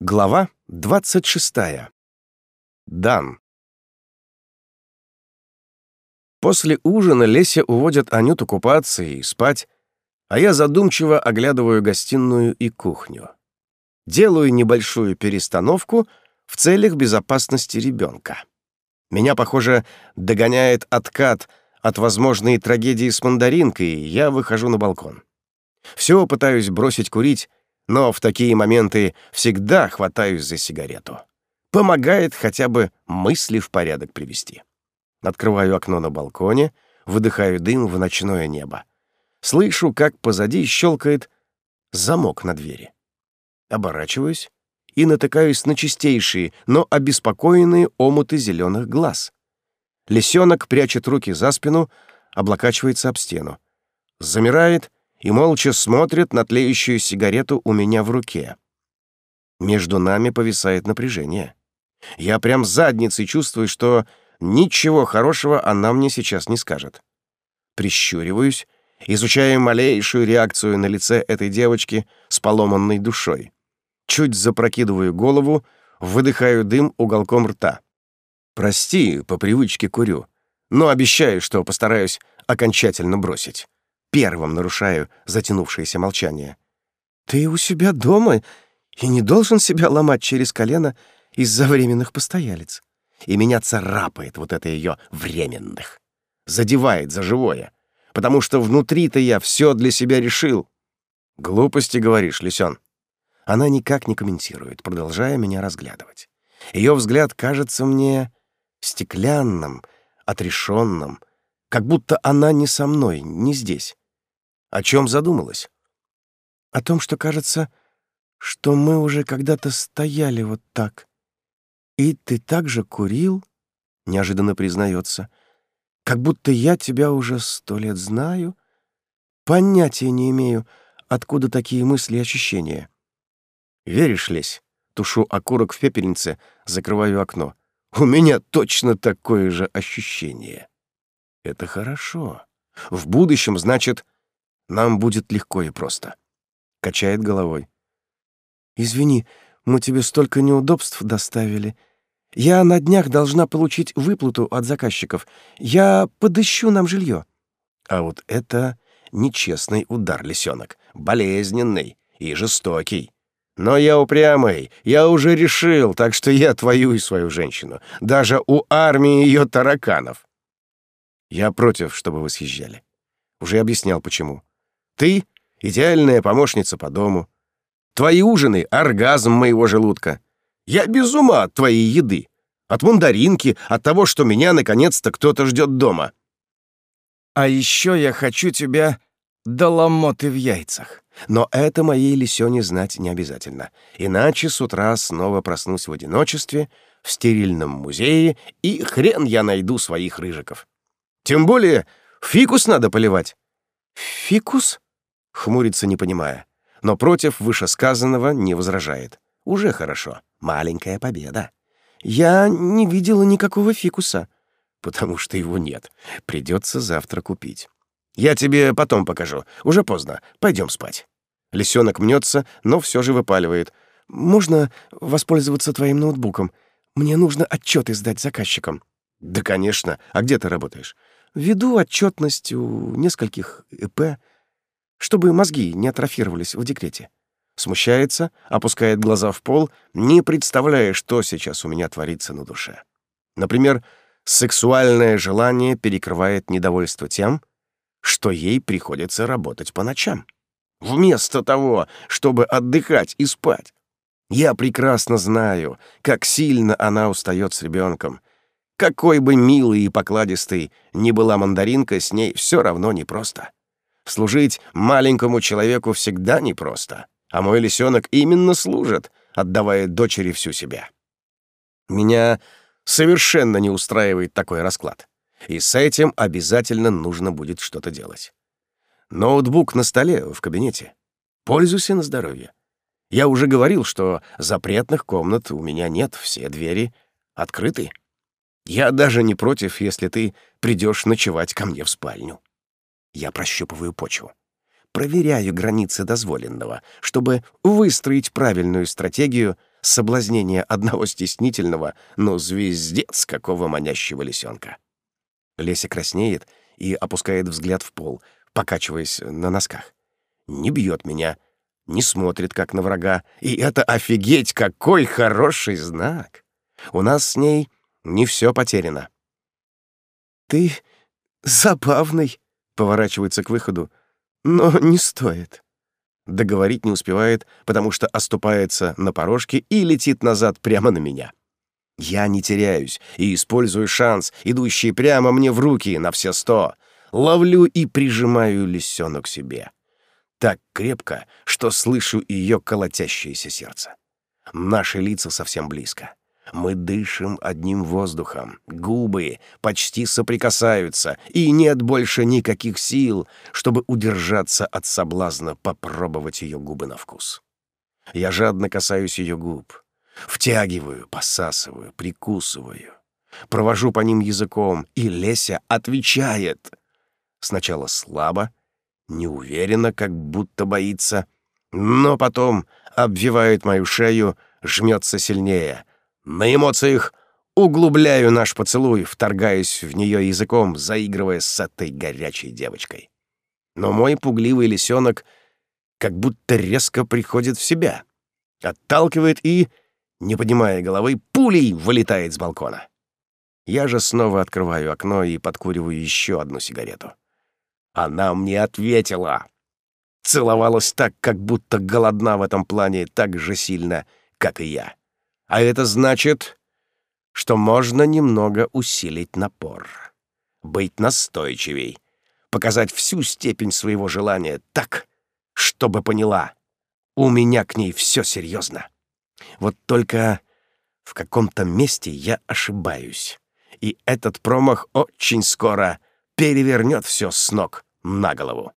Глава 26. Дан. После ужина Леся уводит Анюту купаться и спать, а я задумчиво оглядываю гостиную и кухню. Делаю небольшую перестановку в целях безопасности ребенка. Меня, похоже, догоняет откат от возможной трагедии с мандаринкой, и я выхожу на балкон. Все пытаюсь бросить курить, но в такие моменты всегда хватаюсь за сигарету. Помогает хотя бы мысли в порядок привести. Открываю окно на балконе, выдыхаю дым в ночное небо. Слышу, как позади щелкает замок на двери. Оборачиваюсь и натыкаюсь на чистейшие, но обеспокоенные омуты зеленых глаз. Лисенок прячет руки за спину, облокачивается об стену. Замирает и молча смотрит на тлеющую сигарету у меня в руке. Между нами повисает напряжение. Я прям задницей чувствую, что ничего хорошего она мне сейчас не скажет. Прищуриваюсь, изучая малейшую реакцию на лице этой девочки с поломанной душой. Чуть запрокидываю голову, выдыхаю дым уголком рта. Прости, по привычке курю, но обещаю, что постараюсь окончательно бросить первым нарушаю затянувшееся молчание. «Ты у себя дома и не должен себя ломать через колено из-за временных постоялец. И меня царапает вот это ее «временных». Задевает за живое, потому что внутри-то я все для себя решил. «Глупости, говоришь, Лисен?» Она никак не комментирует, продолжая меня разглядывать. Ее взгляд кажется мне стеклянным, отрешенным, как будто она не со мной, не здесь. О чем задумалась? О том, что кажется, что мы уже когда-то стояли вот так. И ты также курил, неожиданно признается, как будто я тебя уже сто лет знаю. Понятия не имею, откуда такие мысли и ощущения. Веришь, Лесь? Тушу окурок в пепельнице, закрываю окно. У меня точно такое же ощущение. Это хорошо. В будущем, значит, нам будет легко и просто. Качает головой. Извини, мы тебе столько неудобств доставили. Я на днях должна получить выплату от заказчиков. Я подыщу нам жилье. А вот это нечестный удар, лисенок, болезненный и жестокий. Но я упрямый, я уже решил, так что я твою и свою женщину. Даже у армии ее тараканов. Я против, чтобы вы съезжали. Уже объяснял, почему. Ты — идеальная помощница по дому. Твои ужины — оргазм моего желудка. Я без ума от твоей еды. От мандаринки, от того, что меня наконец-то кто-то ждет дома. А еще я хочу тебя до ломоты в яйцах. Но это моей Лисёне знать не обязательно. Иначе с утра снова проснусь в одиночестве, в стерильном музее, и хрен я найду своих рыжиков. Тем более фикус надо поливать. Фикус? Хмурится, не понимая. Но против вышесказанного не возражает. Уже хорошо. Маленькая победа. Я не видела никакого фикуса. Потому что его нет. Придется завтра купить. Я тебе потом покажу. Уже поздно. Пойдем спать. Лисенок мнется, но все же выпаливает. Можно воспользоваться твоим ноутбуком? Мне нужно отчеты сдать заказчикам. Да, конечно. А где ты работаешь? Веду отчетность у нескольких ИП чтобы мозги не атрофировались в декрете. Смущается, опускает глаза в пол, не представляя, что сейчас у меня творится на душе. Например, сексуальное желание перекрывает недовольство тем, что ей приходится работать по ночам. Вместо того, чтобы отдыхать и спать. Я прекрасно знаю, как сильно она устает с ребенком. Какой бы милой и покладистой ни была мандаринка, с ней все равно непросто. Служить маленькому человеку всегда непросто, а мой лисенок именно служит, отдавая дочери всю себя. Меня совершенно не устраивает такой расклад, и с этим обязательно нужно будет что-то делать. Ноутбук на столе в кабинете. Пользуйся на здоровье. Я уже говорил, что запретных комнат у меня нет, все двери открыты. Я даже не против, если ты придешь ночевать ко мне в спальню. Я прощупываю почву. Проверяю границы дозволенного, чтобы выстроить правильную стратегию соблазнение одного стеснительного, но звездец какого манящего лисенка. Леся краснеет и опускает взгляд в пол, покачиваясь на носках. Не бьет меня, не смотрит, как на врага, и это офигеть какой хороший знак. У нас с ней не все потеряно. «Ты забавный», — поворачивается к выходу, — «но не стоит». Договорить не успевает, потому что оступается на порожке и летит назад прямо на меня. Я не теряюсь и использую шанс, идущий прямо мне в руки на все сто. Ловлю и прижимаю лисёну к себе. Так крепко, что слышу ее колотящееся сердце. Наши лица совсем близко. Мы дышим одним воздухом, губы почти соприкасаются, и нет больше никаких сил, чтобы удержаться от соблазна попробовать ее губы на вкус. Я жадно касаюсь ее губ, втягиваю, посасываю, прикусываю, провожу по ним языком, и Леся отвечает. Сначала слабо, неуверенно, как будто боится, но потом обвивает мою шею, жмется сильнее — на эмоциях углубляю наш поцелуй, вторгаясь в нее языком, заигрывая с этой горячей девочкой. Но мой пугливый лисенок как будто резко приходит в себя, отталкивает и, не поднимая головы, пулей вылетает с балкона. Я же снова открываю окно и подкуриваю еще одну сигарету. Она мне ответила. Целовалась так, как будто голодна в этом плане так же сильно, как и я. А это значит, что можно немного усилить напор, быть настойчивей, показать всю степень своего желания так, чтобы поняла, у меня к ней все серьезно. Вот только в каком-то месте я ошибаюсь, и этот промах очень скоро перевернет все с ног на голову.